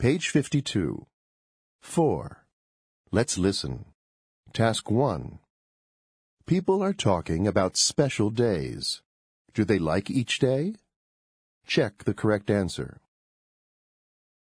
Page 52. 4. Let's listen. Task 1. People are talking about special days. Do they like each day? Check the correct answer.